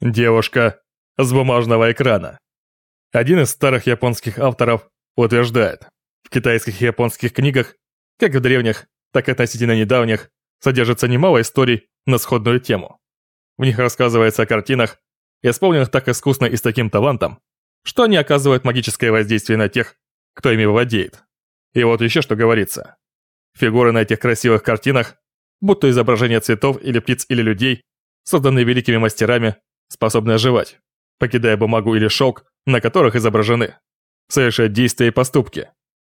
Девушка с бумажного экрана. Один из старых японских авторов утверждает, в китайских и японских книгах, как в древних, так и относительно недавних, содержится немало историй на сходную тему. В них рассказывается о картинах, исполненных так искусно и с таким талантом, что они оказывают магическое воздействие на тех, кто ими владеет. И вот еще что говорится. Фигуры на этих красивых картинах, будто изображения цветов или птиц или людей, созданные великими мастерами, способны оживать, покидая бумагу или шелк, на которых изображены, совершать действия и поступки,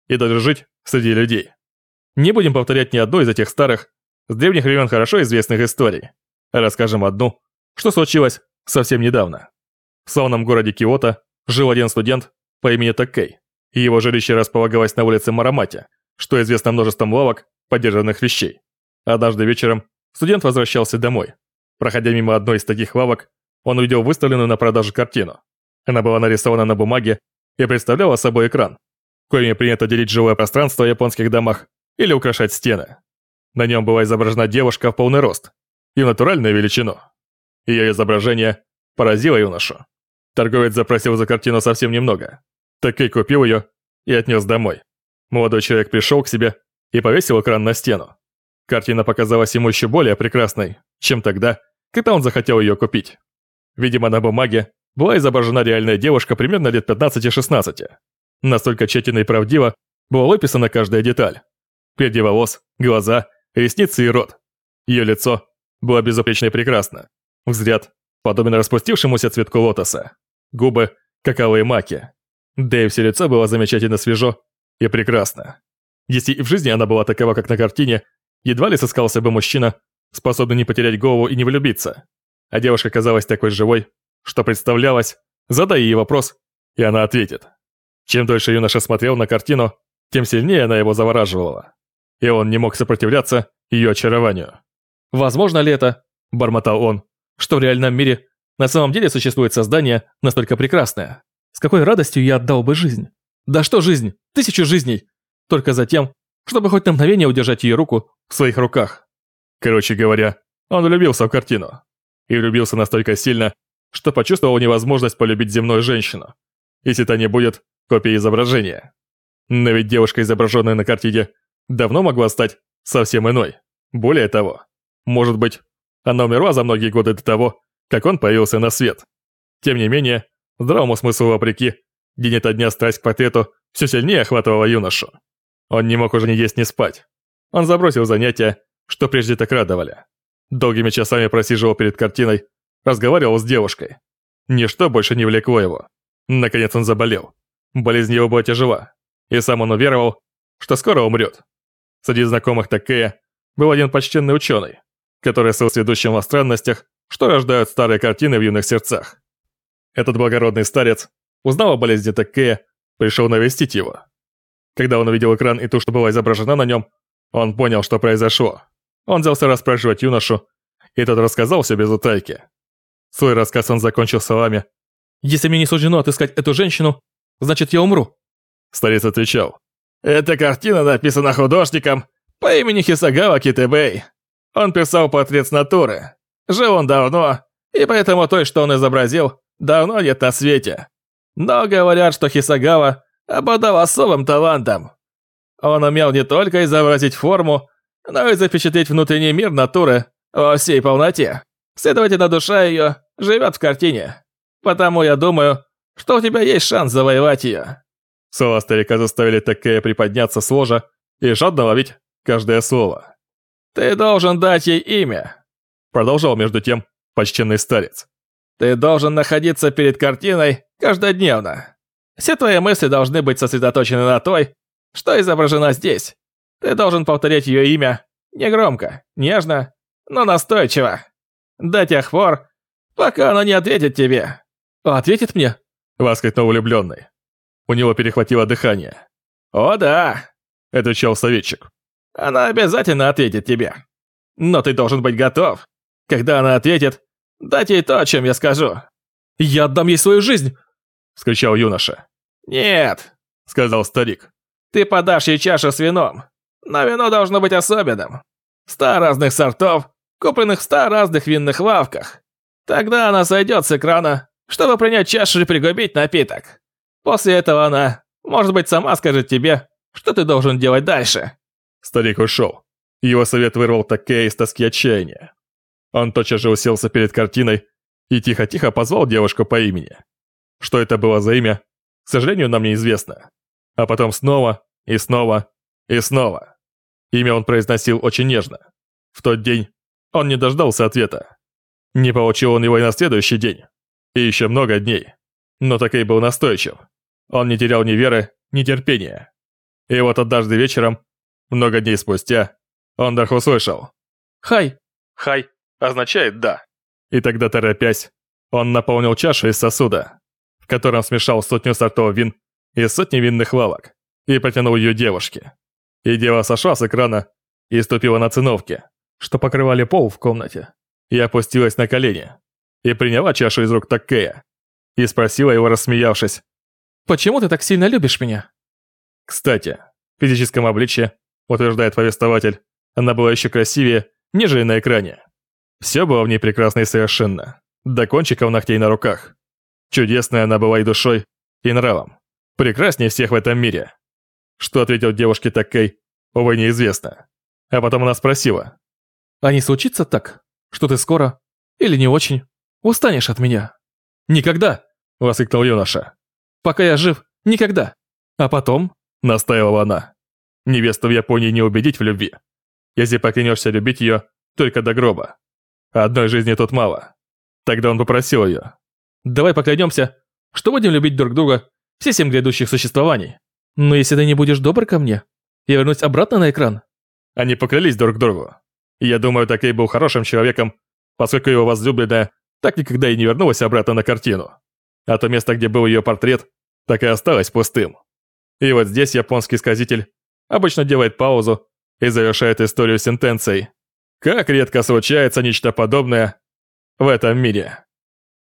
и даже жить среди людей. Не будем повторять ни одной из этих старых, с древних времен хорошо известных историй. Расскажем одну, что случилось совсем недавно. В славном городе Киото жил один студент по имени Таккей, его жилище располагалось на улице Марамати, что известно множеством лавок, подержанных вещей. Однажды вечером студент возвращался домой. Проходя мимо одной из таких лавок, он увидел выставленную на продажу картину. Она была нарисована на бумаге и представляла собой экран, коими принято делить жилое пространство в японских домах или украшать стены. На нем была изображена девушка в полный рост и в натуральную величину. Ее изображение поразило юношу. Торговец запросил за картину совсем немного. Такой купил ее и отнес домой. Молодой человек пришел к себе и повесил экран на стену. Картина показалась ему еще более прекрасной, чем тогда, когда он захотел ее купить. Видимо, на бумаге была изображена реальная девушка примерно лет 15-16. Настолько тщательно и правдиво была выписана каждая деталь. Пряди волос, глаза, ресницы и рот. Ее лицо было безупречно и прекрасно. Взгляд подобен распустившемуся цветку лотоса. Губы – каковые маки. Да и все лицо было замечательно свежо и прекрасно. Если и в жизни она была такова, как на картине, едва ли сыскался бы мужчина, способный не потерять голову и не влюбиться а девушка казалась такой живой, что представлялась, задай ей вопрос, и она ответит. Чем дольше юноша смотрел на картину, тем сильнее она его завораживала, и он не мог сопротивляться ее очарованию. «Возможно ли это, — бормотал он, — что в реальном мире на самом деле существует создание настолько прекрасное? С какой радостью я отдал бы жизнь? Да что жизнь? Тысячу жизней! Только за тем, чтобы хоть на мгновение удержать ее руку в своих руках». Короче говоря, он влюбился в картину и влюбился настолько сильно, что почувствовал невозможность полюбить земную женщину, если та не будет копией изображения. Но ведь девушка, изображенная на картине, давно могла стать совсем иной. Более того, может быть, она умерла за многие годы до того, как он появился на свет. Тем не менее, здравому смыслу вопреки, день ото дня страсть к портрету все сильнее охватывала юношу. Он не мог уже ни есть, ни спать. Он забросил занятия, что прежде так радовали. Долгими часами просиживал перед картиной, разговаривал с девушкой. Ничто больше не влекло его. Наконец он заболел. Болезнь его была тяжела, и сам он уверовал, что скоро умрет. Среди знакомых Такея был один почтенный ученый, который слыл сведущим о странностях, что рождают старые картины в юных сердцах. Этот благородный старец узнал о болезни Такея, пришел навестить его. Когда он увидел экран и ту, что была изображена на нем, он понял, что произошло. Он взялся расспрашивать юношу, и тот рассказал все без утайки. Свой рассказ он закончил словами «Если мне не суждено отыскать эту женщину, значит я умру». Старец отвечал «Эта картина написана художником по имени Хисагава Китебэй. Он писал портрет с натуры. Жил он давно, и поэтому той, что он изобразил, давно нет на свете. Но говорят, что Хисагава обладал особым талантом. Он умел не только изобразить форму, но и запечатлеть внутренний мир натуры во всей полноте. Следовательно, душа ее живет в картине. Потому я думаю, что у тебя есть шанс завоевать ее». Слова старика заставили Такея приподняться с ложа и жадно ловить каждое слово. «Ты должен дать ей имя», — продолжал между тем почтенный старец. «Ты должен находиться перед картиной каждодневно. Все твои мысли должны быть сосредоточены на той, что изображена здесь. Ты должен повторять ее имя негромко, нежно, но настойчиво. До тех пор, пока она не ответит тебе. «Ответит мне?» – воскликнул влюбленный. У него перехватило дыхание. «О да!» – отвечал советчик. «Она обязательно ответит тебе. Но ты должен быть готов. Когда она ответит, дать ей то, о чем я скажу». «Я отдам ей свою жизнь!» – скричал юноша. «Нет», – сказал старик. «Ты подашь ей чашу с вином. Но вино должно быть особенным. Ста разных сортов, купленных в ста разных винных лавках. Тогда она сойдет с экрана, чтобы принять чашу и пригубить напиток. После этого она, может быть, сама скажет тебе, что ты должен делать дальше». Старик ушел. Его совет вырвал Такея из тоски отчаяния. Он тотчас же уселся перед картиной и тихо-тихо позвал девушку по имени. Что это было за имя, к сожалению, нам неизвестно. А потом снова, и снова, и снова. Имя он произносил очень нежно. В тот день он не дождался ответа. Не получил он его и на следующий день. И еще много дней. Но Такей был настойчив. Он не терял ни веры, ни терпения. И вот однажды вечером, много дней спустя, он вдруг услышал. «Хай!» «Хай» означает «да». И тогда, торопясь, он наполнил чашу из сосуда, в котором смешал сотню сортов вин и сотни винных лавок, и протянул ее девушке. И дева сошла с экрана и ступила на циновки, что покрывали пол в комнате, и опустилась на колени, и приняла чашу из рук Таккея, и спросила его, рассмеявшись, «Почему ты так сильно любишь меня?» Кстати, в физическом обличье, утверждает повествователь, она была еще красивее, нежели на экране. Все было в ней прекрасно и совершенно, до кончиков ногтей на руках. Чудесная она была и душой, и нравом. Прекраснее всех в этом мире. Что ответил девушке Таккей, увы, неизвестно. А потом она спросила. «А не случится так, что ты скоро, или не очень, устанешь от меня?» «Никогда!» – воскликнул юноша. «Пока я жив, никогда. А потом?» – настаивала она. «Невесту в Японии не убедить в любви. Если поклянешься любить ее, только до гроба. Одной жизни тут мало. Тогда он попросил ее. «Давай поклянемся, что будем любить друг друга все семь грядущих существований. Но если ты не будешь добр ко мне, я вернусь обратно на экран». Они поклялись друг другу. Я думаю, Такей был хорошим человеком, поскольку его возлюбленная так никогда и не вернулась обратно на картину. А то место, где был ее портрет, так и осталось пустым. И вот здесь японский сказитель обычно делает паузу и завершает историю сентенцией. Как редко случается нечто подобное в этом мире.